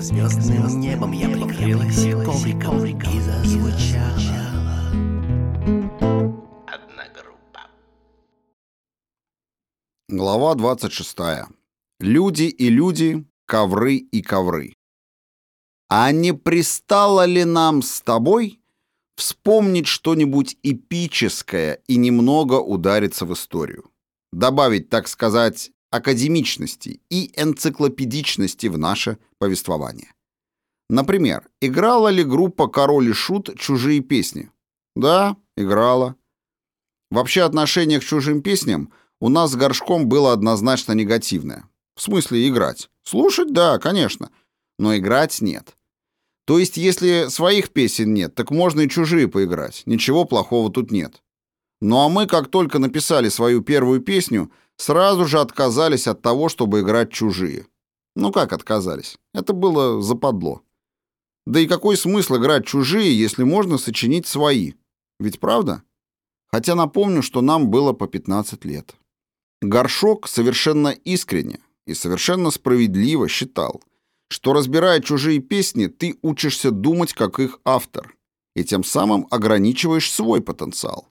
Под звездным небом я прикрылась ковриком и зазвучала. Одна группа. Глава 26. Люди и люди, ковры и ковры. А не пристало ли нам с тобой вспомнить что-нибудь эпическое и немного удариться в историю? Добавить, так сказать, академичности и энциклопедичности в наше повествование. Например, играла ли группа «Король и Шут» чужие песни? Да, играла. Вообще отношение к чужим песням у нас с Горшком было однозначно негативное. В смысле играть. Слушать, да, конечно, но играть нет. То есть, если своих песен нет, так можно и чужие поиграть. Ничего плохого тут нет. Ну а мы, как только написали свою первую песню, сразу же отказались от того, чтобы играть чужие. Ну как отказались? Это было западло. Да и какой смысл играть чужие, если можно сочинить свои? Ведь правда? Хотя напомню, что нам было по 15 лет. Горшок совершенно искренне и совершенно справедливо считал, что разбирая чужие песни, ты учишься думать как их автор, и тем самым ограничиваешь свой потенциал.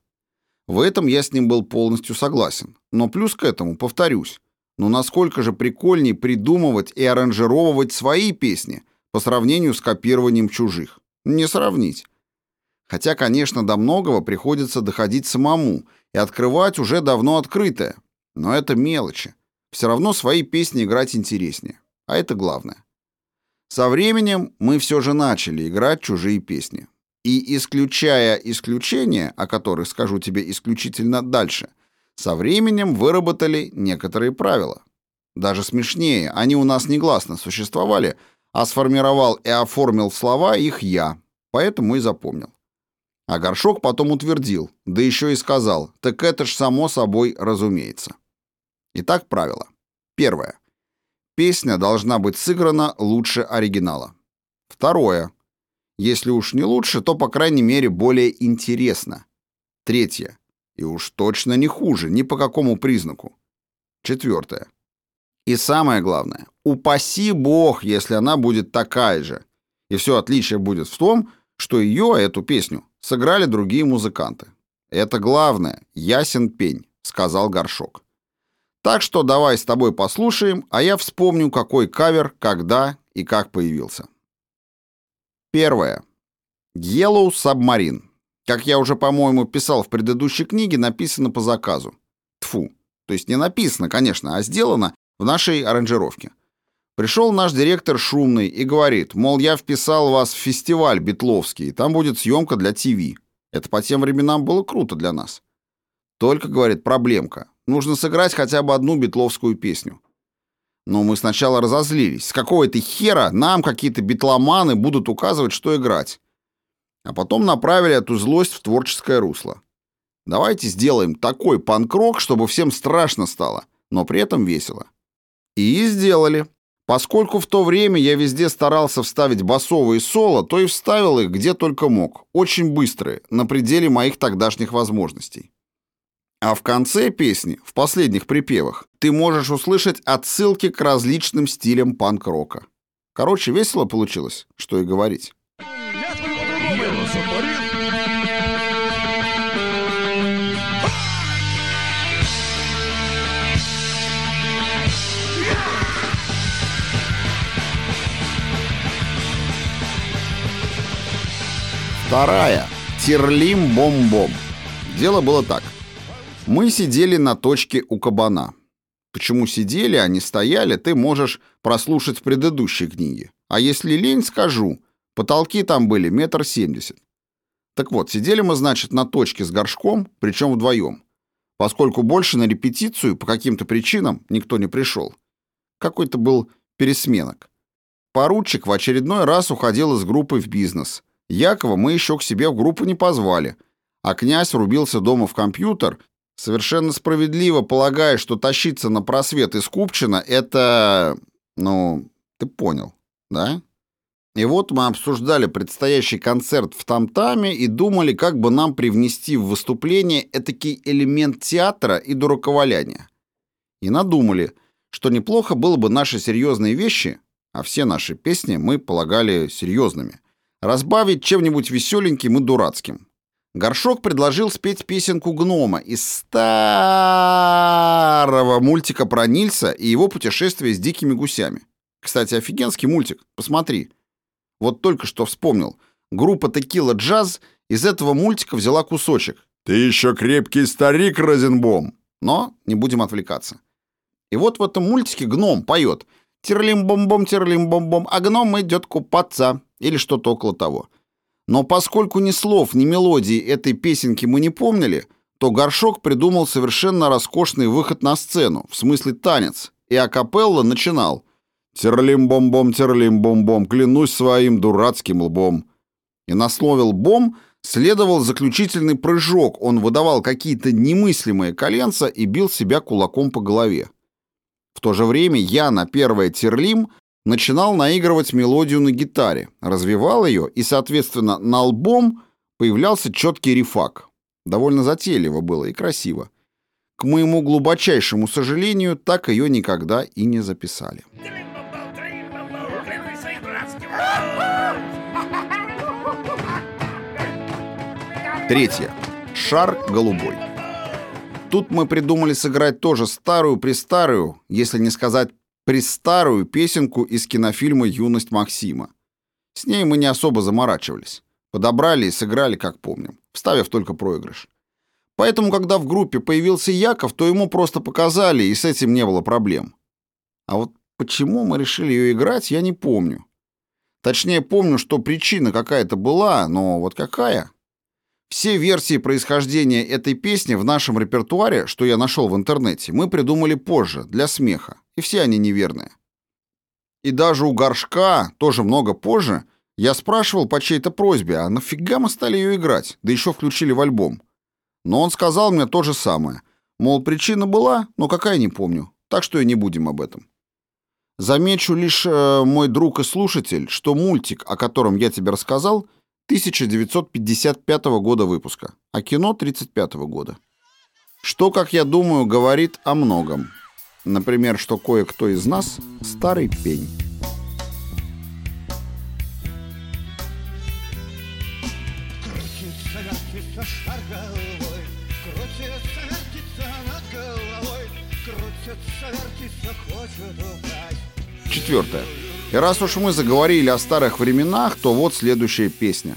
В этом я с ним был полностью согласен. Но плюс к этому, повторюсь, ну насколько же прикольней придумывать и аранжировывать свои песни по сравнению с копированием чужих. Не сравнить. Хотя, конечно, до многого приходится доходить самому и открывать уже давно открытое. Но это мелочи. Все равно свои песни играть интереснее. А это главное. Со временем мы все же начали играть чужие песни. И исключая исключения, о которых скажу тебе исключительно дальше, со временем выработали некоторые правила. Даже смешнее, они у нас негласно существовали, а сформировал и оформил слова их я, поэтому и запомнил. А Горшок потом утвердил, да еще и сказал, так это ж само собой разумеется. Итак, правило. Первое. Песня должна быть сыграна лучше оригинала. Второе. Если уж не лучше, то, по крайней мере, более интересно. Третье. И уж точно не хуже, ни по какому признаку. Четвертое. И самое главное, упаси бог, если она будет такая же. И все отличие будет в том, что ее, эту песню, сыграли другие музыканты. Это главное, ясен пень, сказал Горшок. Так что давай с тобой послушаем, а я вспомню, какой кавер, когда и как появился. Первое. Yellow Submarine. Как я уже, по-моему, писал в предыдущей книге, написано по заказу. Тфу. То есть не написано, конечно, а сделано в нашей аранжировке. Пришел наш директор Шумный и говорит, мол, я вписал вас в фестиваль Бетловский, там будет съемка для ТВ. Это по тем временам было круто для нас. Только, говорит, проблемка. Нужно сыграть хотя бы одну бетловскую песню. Но мы сначала разозлились. С какого-то хера нам какие-то битломаны будут указывать, что играть. А потом направили эту злость в творческое русло. Давайте сделаем такой панк-рок, чтобы всем страшно стало, но при этом весело. И сделали. Поскольку в то время я везде старался вставить басовые соло, то и вставил их где только мог, очень быстрые, на пределе моих тогдашних возможностей. А в конце песни, в последних припевах, ты можешь услышать отсылки к различным стилям панк-рока. Короче, весело получилось, что и говорить. Вторая. Терлим-бом-бом. Дело было так. Мы сидели на точке у кабана. Почему сидели, а не стояли, ты можешь прослушать в предыдущей книге. А если лень, скажу. Потолки там были метр семьдесят. Так вот, сидели мы, значит, на точке с горшком, причем вдвоем. Поскольку больше на репетицию по каким-то причинам никто не пришел. Какой-то был пересменок. Поручик в очередной раз уходил из группы в бизнес. Якова мы еще к себе в группу не позвали. А князь рубился дома в компьютер Совершенно справедливо полагая, что тащиться на просвет из Купчина — это... Ну, ты понял, да? И вот мы обсуждали предстоящий концерт в Тамтаме и думали, как бы нам привнести в выступление этакий элемент театра и дураковаляния. И надумали, что неплохо было бы наши серьезные вещи, а все наши песни мы полагали серьезными. Разбавить чем-нибудь веселеньким и дурацким. Горшок предложил спеть песенку гнома из старого мультика про Нильса и его путешествие с дикими гусями. Кстати, офигенский мультик, посмотри. Вот только что вспомнил. Группа Текила Джаз из этого мультика взяла кусочек. «Ты еще крепкий старик, Розенбом!» Но не будем отвлекаться. И вот в этом мультике гном поет «Терлим-бом-бом, терлим-бом-бом, а гном идет купаться» или что-то около того. Но поскольку ни слов, ни мелодии этой песенки мы не помнили, то Горшок придумал совершенно роскошный выход на сцену, в смысле танец, и акапелла начинал «Терлим-бом-бом, терлим-бом-бом, клянусь своим дурацким лбом». И на слове «лбом» следовал заключительный прыжок, он выдавал какие-то немыслимые коленца и бил себя кулаком по голове. В то же время я на первое «терлим» начинал наигрывать мелодию на гитаре, развивал ее, и, соответственно, на альбом появлялся четкий рифак. Довольно затейливо было и красиво. К моему глубочайшему сожалению, так ее никогда и не записали. Третье. Шар голубой. Тут мы придумали сыграть тоже старую-престарую, если не сказать престарую песенку из кинофильма «Юность Максима». С ней мы не особо заморачивались. Подобрали и сыграли, как помним, вставив только проигрыш. Поэтому, когда в группе появился Яков, то ему просто показали, и с этим не было проблем. А вот почему мы решили ее играть, я не помню. Точнее, помню, что причина какая-то была, но вот какая? Все версии происхождения этой песни в нашем репертуаре, что я нашел в интернете, мы придумали позже, для смеха, и все они неверные. И даже у Горшка, тоже много позже, я спрашивал по чьей-то просьбе, а нафига мы стали ее играть, да еще включили в альбом. Но он сказал мне то же самое. Мол, причина была, но какая не помню, так что и не будем об этом. Замечу лишь, э, мой друг и слушатель, что мультик, о котором я тебе рассказал – 1955 года выпуска, а кино 35 года. Что, как я думаю, говорит о многом. Например, что кое-кто из нас старый пень. Четвертое. И раз уж мы заговорили о старых временах, то вот следующая песня.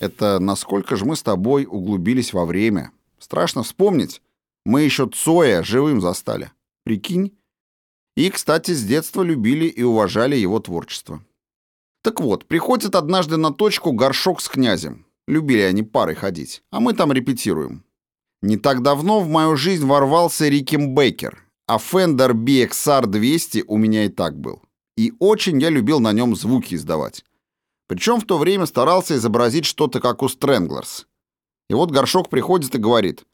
Это насколько же мы с тобой углубились во время. Страшно вспомнить. Мы еще Цоя живым застали. Прикинь? И, кстати, с детства любили и уважали его творчество. Так вот, приходит однажды на точку горшок с князем. Любили они парой ходить, а мы там репетируем. Не так давно в мою жизнь ворвался Рикем Бейкер, а Fender BXR 200 у меня и так был и очень я любил на нем звуки издавать. Причем в то время старался изобразить что-то как у Стрэнглерс. И вот горшок приходит и говорит,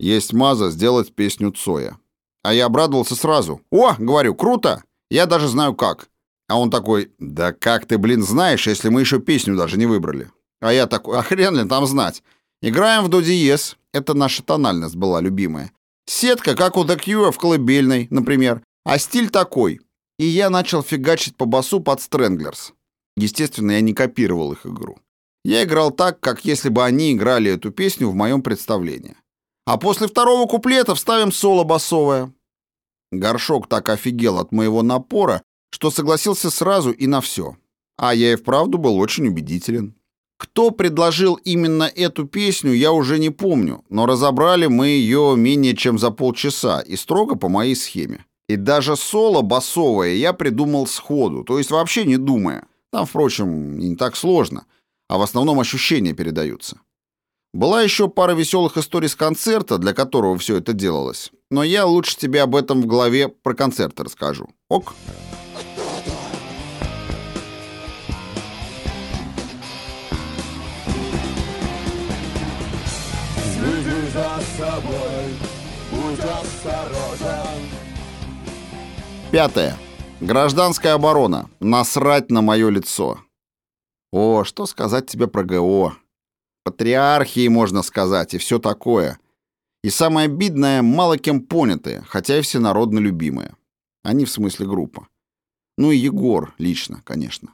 «Есть маза сделать песню Цоя». А я обрадовался сразу. «О, — говорю, — круто! Я даже знаю как». А он такой, «Да как ты, блин, знаешь, если мы еще песню даже не выбрали?» А я такой, а хрен ли там знать? Играем в до диез, это наша тональность была любимая. Сетка, как у The Cure в колыбельной, например. А стиль такой, и я начал фигачить по басу под Стрэнглерс. Естественно, я не копировал их игру. Я играл так, как если бы они играли эту песню в моем представлении. А после второго куплета вставим соло басовое. Горшок так офигел от моего напора, что согласился сразу и на все. А я и вправду был очень убедителен. Кто предложил именно эту песню, я уже не помню, но разобрали мы ее менее чем за полчаса и строго по моей схеме. И даже соло басовое я придумал сходу, то есть вообще не думая. Там, впрочем, не так сложно, а в основном ощущения передаются. Была еще пара веселых историй с концерта, для которого все это делалось, но я лучше тебе об этом в главе про концерт расскажу. Ок? Следи за собой, будь осторожен. Пятое. Гражданская оборона. Насрать на мое лицо. О, что сказать тебе про ГО? Патриархии, можно сказать, и все такое. И самое обидное, мало кем понятые, хотя и всенародно любимые. Они в смысле группа. Ну и Егор лично, конечно.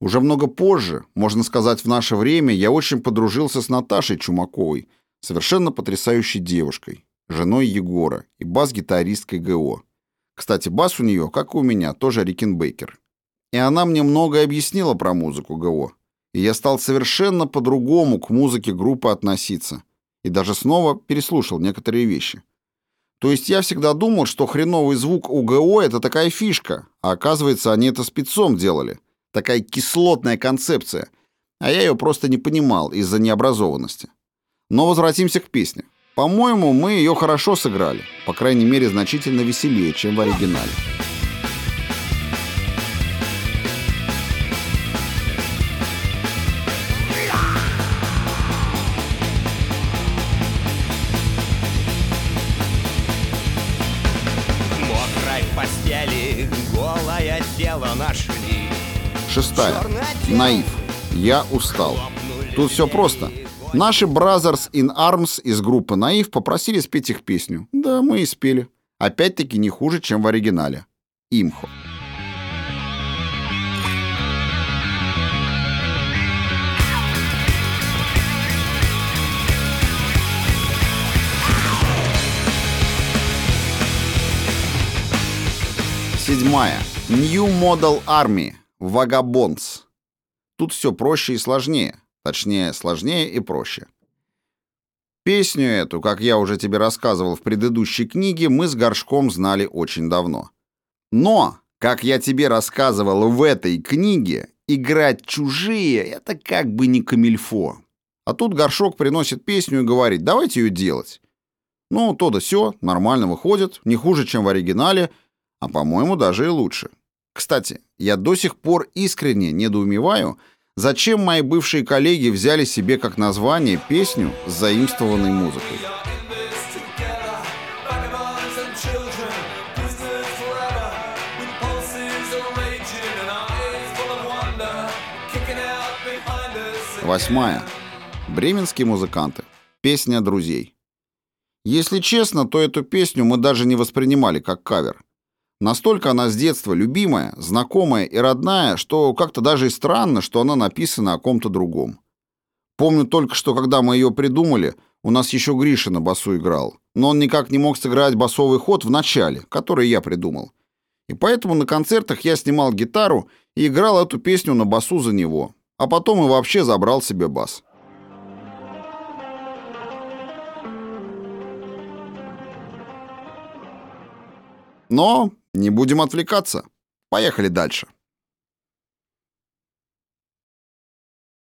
Уже много позже, можно сказать, в наше время, я очень подружился с Наташей Чумаковой, совершенно потрясающей девушкой, женой Егора и бас-гитаристкой ГО. Кстати, бас у нее, как и у меня, тоже Рикенбекер. И она мне многое объяснила про музыку ГО. И я стал совершенно по-другому к музыке группы относиться. И даже снова переслушал некоторые вещи. То есть я всегда думал, что хреновый звук у ГО — это такая фишка, а оказывается, они это спецом делали — Такая кислотная концепция. А я ее просто не понимал из-за необразованности. Но возвратимся к песне. По-моему, мы ее хорошо сыграли. По крайней мере, значительно веселее, чем в оригинале. Мокрой постели голое тело нашли Шестая. Наив. Я устал. Тут все просто. Наши Brothers in Arms из группы Наив попросили спеть их песню. Да, мы и спели. Опять-таки не хуже, чем в оригинале. Имхо. Седьмая. New Model Army. Вагабонс. Тут все проще и сложнее. Точнее, сложнее и проще. Песню эту, как я уже тебе рассказывал в предыдущей книге, мы с Горшком знали очень давно. Но, как я тебе рассказывал в этой книге, играть чужие — это как бы не камильфо. А тут Горшок приносит песню и говорит, давайте ее делать. Ну, то да сё, нормально выходит, не хуже, чем в оригинале, а, по-моему, даже и лучше. Кстати, я до сих пор искренне недоумеваю, зачем мои бывшие коллеги взяли себе как название песню с заимствованной музыкой. Восьмая. Бременские музыканты. Песня друзей. Если честно, то эту песню мы даже не воспринимали как кавер. Настолько она с детства любимая, знакомая и родная, что как-то даже и странно, что она написана о ком-то другом. Помню только, что когда мы ее придумали, у нас еще Гриша на басу играл, но он никак не мог сыграть басовый ход в начале, который я придумал. И поэтому на концертах я снимал гитару и играл эту песню на басу за него, а потом и вообще забрал себе бас. Но не будем отвлекаться. Поехали дальше.